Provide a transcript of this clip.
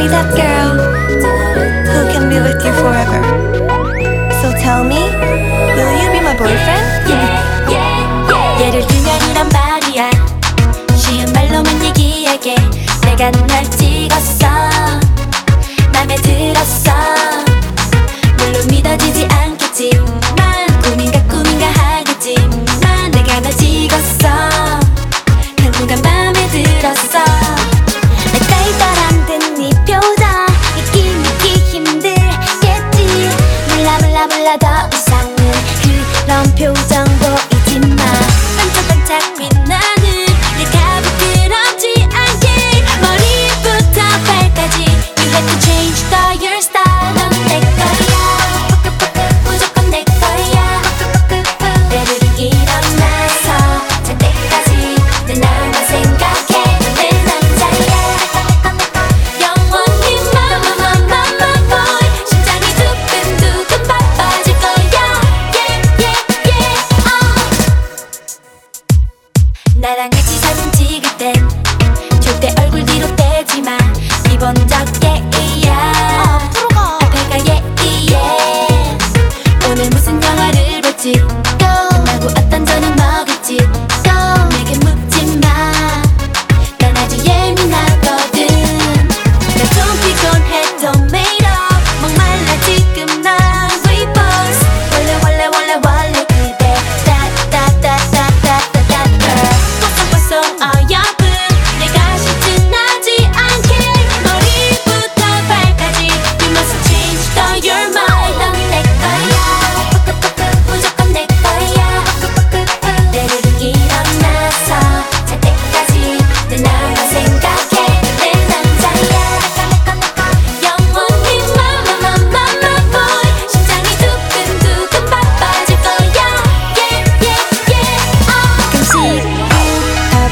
be that girl 体